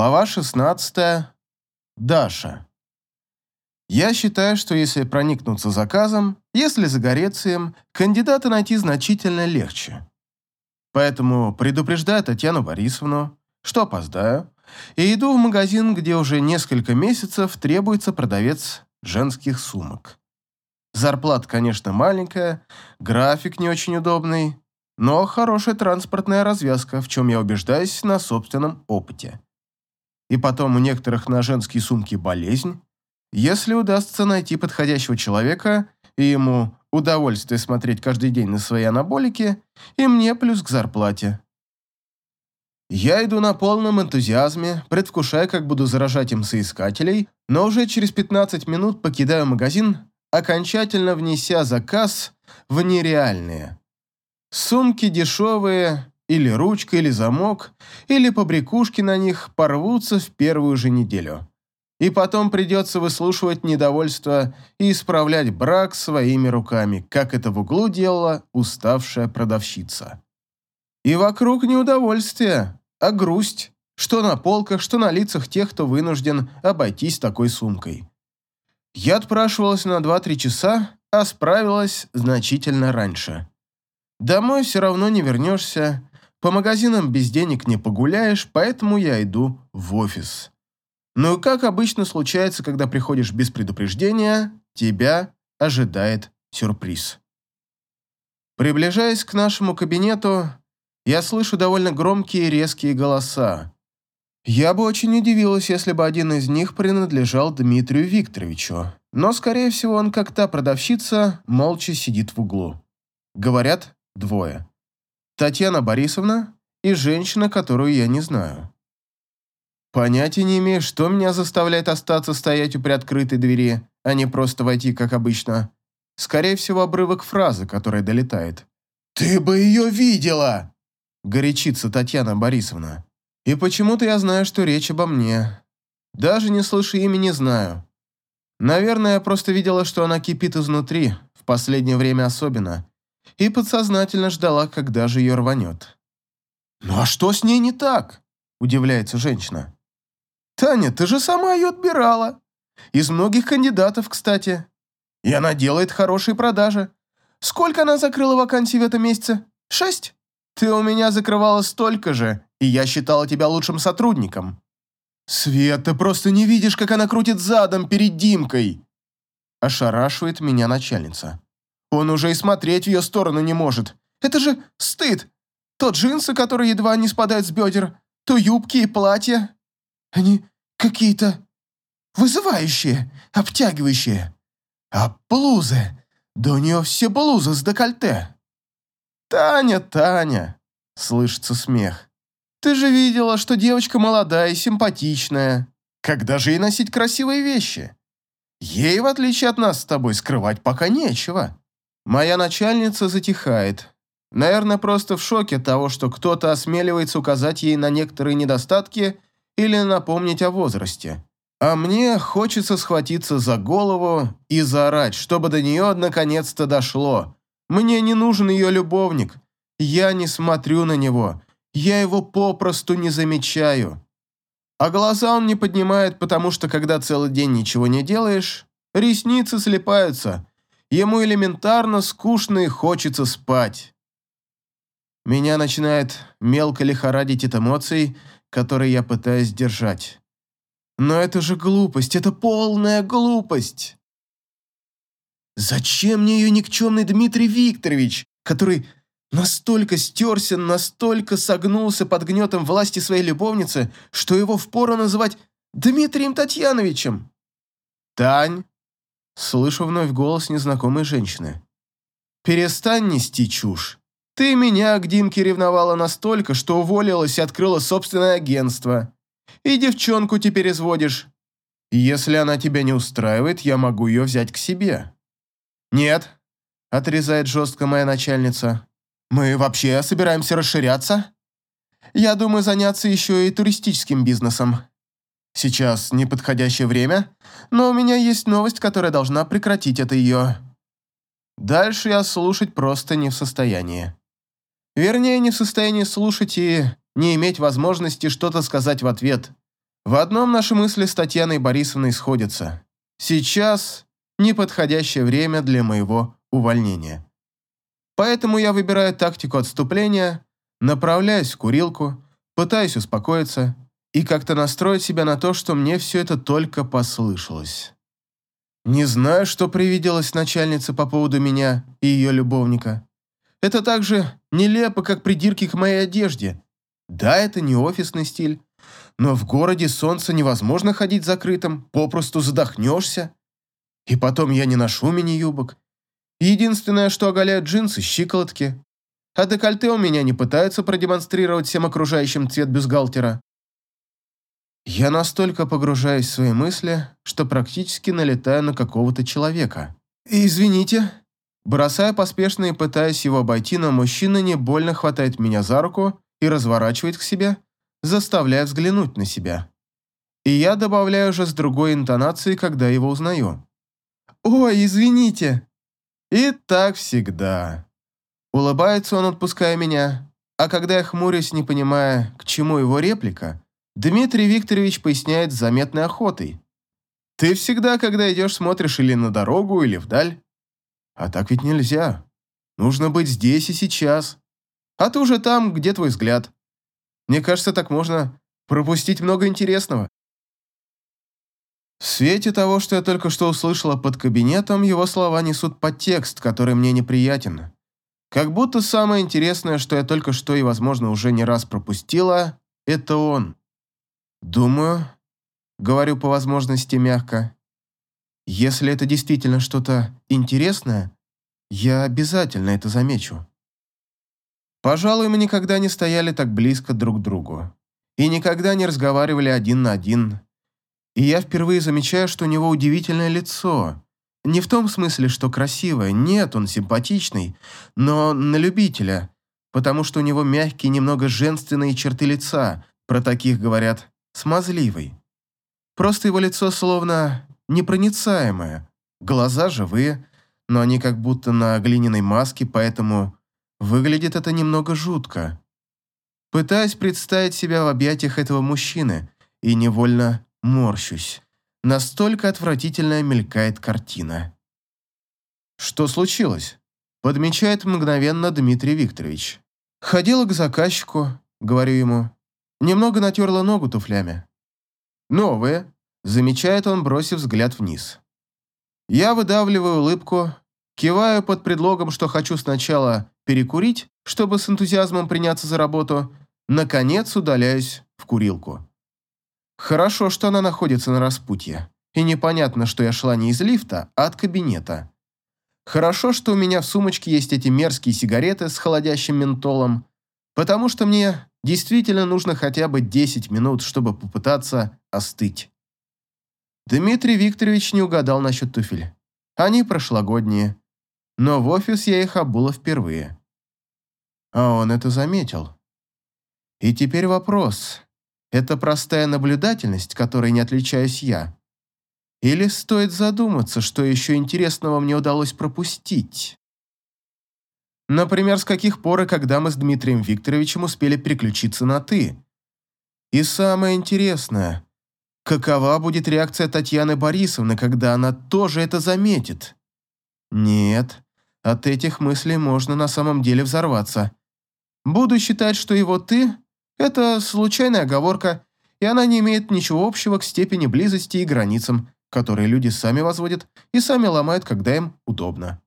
Глава 16. Даша. Я считаю, что если проникнуться заказом, если загореться им, кандидата найти значительно легче. Поэтому предупреждаю Татьяну Борисовну, что опоздаю, и иду в магазин, где уже несколько месяцев требуется продавец женских сумок. Зарплата, конечно, маленькая, график не очень удобный, но хорошая транспортная развязка, в чем я убеждаюсь на собственном опыте. И потом у некоторых на женские сумки болезнь. Если удастся найти подходящего человека, и ему удовольствие смотреть каждый день на свои анаболики, и мне плюс к зарплате. Я иду на полном энтузиазме, предвкушая, как буду заражать им соискателей, но уже через 15 минут покидаю магазин, окончательно внеся заказ в нереальные. Сумки дешевые, или ручка, или замок, или побрякушки на них порвутся в первую же неделю. И потом придется выслушивать недовольство и исправлять брак своими руками, как это в углу делала уставшая продавщица. И вокруг неудовольствие, а грусть, что на полках, что на лицах тех, кто вынужден обойтись такой сумкой. Я отпрашивалась на 2-3 часа, а справилась значительно раньше. Домой все равно не вернешься, по магазинам без денег не погуляешь, поэтому я иду в офис. Ну и как обычно случается, когда приходишь без предупреждения, тебя ожидает сюрприз. Приближаясь к нашему кабинету, я слышу довольно громкие и резкие голоса. Я бы очень удивилась, если бы один из них принадлежал Дмитрию Викторовичу, но, скорее всего, он, как та продавщица, молча сидит в углу. Говорят, двое. Татьяна Борисовна и женщина, которую я не знаю. Понятия не имею, что меня заставляет остаться стоять у приоткрытой двери, а не просто войти, как обычно. Скорее всего, обрывок фразы, которая долетает. «Ты бы ее видела!» горячится Татьяна Борисовна. И почему-то я знаю, что речь обо мне. Даже не слышу имени, знаю. Наверное, я просто видела, что она кипит изнутри, в последнее время особенно, и подсознательно ждала, когда же ее рванет. «Ну а что с ней не так?» – удивляется женщина. «Таня, ты же сама ее отбирала. Из многих кандидатов, кстати. И она делает хорошие продажи. Сколько она закрыла вакансий в этом месяце? Шесть?» Ты у меня закрывала столько же, и я считала тебя лучшим сотрудником. Свет, ты просто не видишь, как она крутит задом перед Димкой. Ошарашивает меня начальница. Он уже и смотреть в ее сторону не может. Это же стыд. То джинсы, которые едва не спадают с бедер, то юбки и платья. Они какие-то вызывающие, обтягивающие. А блузы? Да у нее все блузы с декольте. «Таня, Таня!» – слышится смех. «Ты же видела, что девочка молодая и симпатичная. Когда же ей носить красивые вещи? Ей, в отличие от нас с тобой, скрывать пока нечего». Моя начальница затихает. Наверное, просто в шоке от того, что кто-то осмеливается указать ей на некоторые недостатки или напомнить о возрасте. А мне хочется схватиться за голову и заорать, чтобы до нее наконец-то дошло. Мне не нужен ее любовник. Я не смотрю на него. Я его попросту не замечаю. А глаза он не поднимает, потому что когда целый день ничего не делаешь, ресницы слепаются. Ему элементарно скучно и хочется спать. Меня начинает мелко лихорадить от эмоций, которые я пытаюсь держать. Но это же глупость, это полная глупость. Зачем мне ее никчемный Дмитрий Викторович, который настолько стерся, настолько согнулся под гнетом власти своей любовницы, что его впору называть Дмитрием Татьяновичем? Тань, слышу вновь голос незнакомой женщины. Перестань нести чушь. Ты меня к Димке ревновала настолько, что уволилась и открыла собственное агентство. И девчонку теперь изводишь. Если она тебя не устраивает, я могу ее взять к себе. «Нет», – отрезает жестко моя начальница. «Мы вообще собираемся расширяться? Я думаю заняться еще и туристическим бизнесом. Сейчас неподходящее время, но у меня есть новость, которая должна прекратить это ее». Дальше я слушать просто не в состоянии. Вернее, не в состоянии слушать и не иметь возможности что-то сказать в ответ. В одном наши мысли с Татьяной Борисовной сходятся. Сейчас неподходящее время для моего увольнения. Поэтому я выбираю тактику отступления, направляюсь в курилку, пытаюсь успокоиться и как-то настроить себя на то, что мне все это только послышалось. Не знаю, что привиделось начальнице по поводу меня и ее любовника. Это так же нелепо, как придирки к моей одежде. Да, это не офисный стиль, но в городе солнце невозможно ходить закрытым, попросту задохнешься. И потом я не ношу мини-юбок. Единственное, что оголяют джинсы – щиколотки. А декольте у меня не пытаются продемонстрировать всем окружающим цвет бюстгальтера. Я настолько погружаюсь в свои мысли, что практически налетаю на какого-то человека. «Извините». Бросая поспешно и пытаясь его обойти, но мужчина не больно хватает меня за руку и разворачивает к себе, заставляя взглянуть на себя. И я добавляю уже с другой интонацией, когда его узнаю. «Ой, извините!» И так всегда. Улыбается он, отпуская меня, а когда я хмурюсь, не понимая, к чему его реплика, Дмитрий Викторович поясняет заметной охотой. «Ты всегда, когда идешь, смотришь или на дорогу, или вдаль. А так ведь нельзя. Нужно быть здесь и сейчас. А ты уже там, где твой взгляд. Мне кажется, так можно пропустить много интересного». В свете того, что я только что услышала под кабинетом, его слова несут подтекст, который мне неприятен. Как будто самое интересное, что я только что и, возможно, уже не раз пропустила, это он. Думаю, говорю по возможности мягко, если это действительно что-то интересное, я обязательно это замечу. Пожалуй, мы никогда не стояли так близко друг к другу и никогда не разговаривали один на один. И я впервые замечаю, что у него удивительное лицо. Не в том смысле, что красивое, нет, он симпатичный, но на любителя, потому что у него мягкие, немного женственные черты лица, про таких говорят смазливый. Просто его лицо словно непроницаемое, глаза живые, но они как будто на глиняной маске, поэтому выглядит это немного жутко. Пытаюсь представить себя в объятиях этого мужчины и невольно морщусь. Настолько отвратительная мелькает картина. Что случилось? Подмечает мгновенно Дмитрий Викторович. Ходила к заказчику, говорю ему. Немного натерла ногу туфлями. Новые, замечает он, бросив взгляд вниз. Я выдавливаю улыбку, киваю под предлогом, что хочу сначала перекурить, чтобы с энтузиазмом приняться за работу, наконец удаляюсь в курилку. Хорошо, что она находится на распутье, и непонятно, что я шла не из лифта, а от кабинета. Хорошо, что у меня в сумочке есть эти мерзкие сигареты с холодящим ментолом, потому что мне Действительно нужно хотя бы 10 минут, чтобы попытаться остыть. Дмитрий Викторович не угадал насчет туфель. Они прошлогодние, но в офис я их обула впервые. А он это заметил. И теперь вопрос. Это простая наблюдательность, которой не отличаюсь я? Или стоит задуматься, что еще интересного мне удалось пропустить? Например, с каких пор и когда мы с Дмитрием Викторовичем успели переключиться на «ты». И самое интересное, какова будет реакция Татьяны Борисовны, когда она тоже это заметит? Нет, от этих мыслей можно на самом деле взорваться. Буду считать, что его «ты» — это случайная оговорка, и она не имеет ничего общего к степени близости и границам, которые люди сами возводят и сами ломают, когда им удобно.